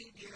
جِيرَانٍ